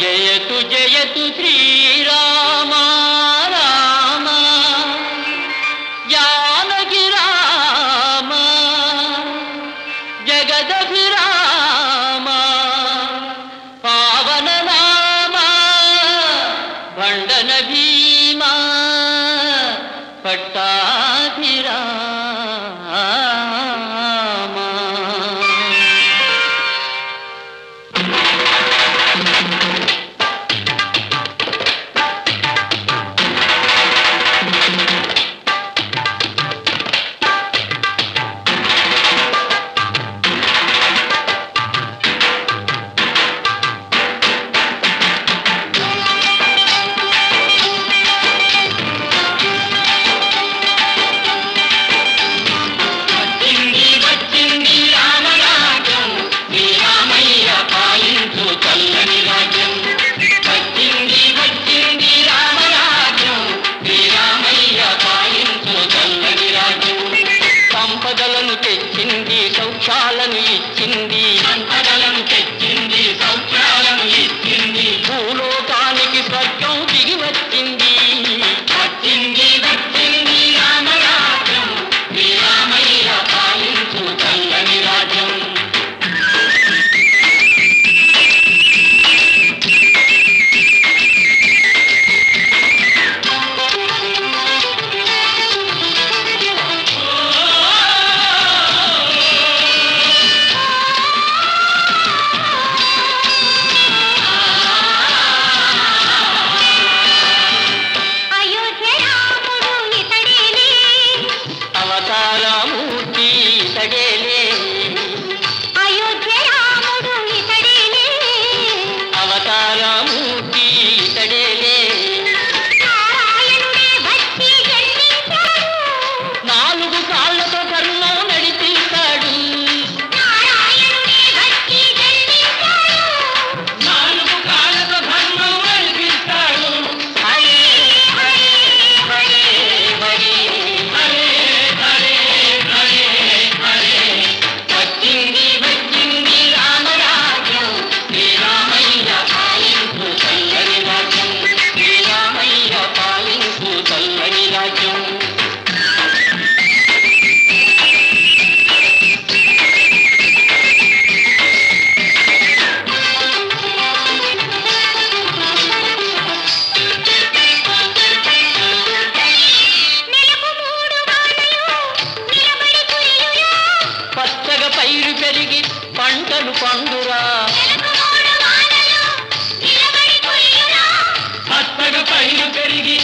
जयतु जयतु जय श्री రంగురా భర్తగా పైన పెరిగి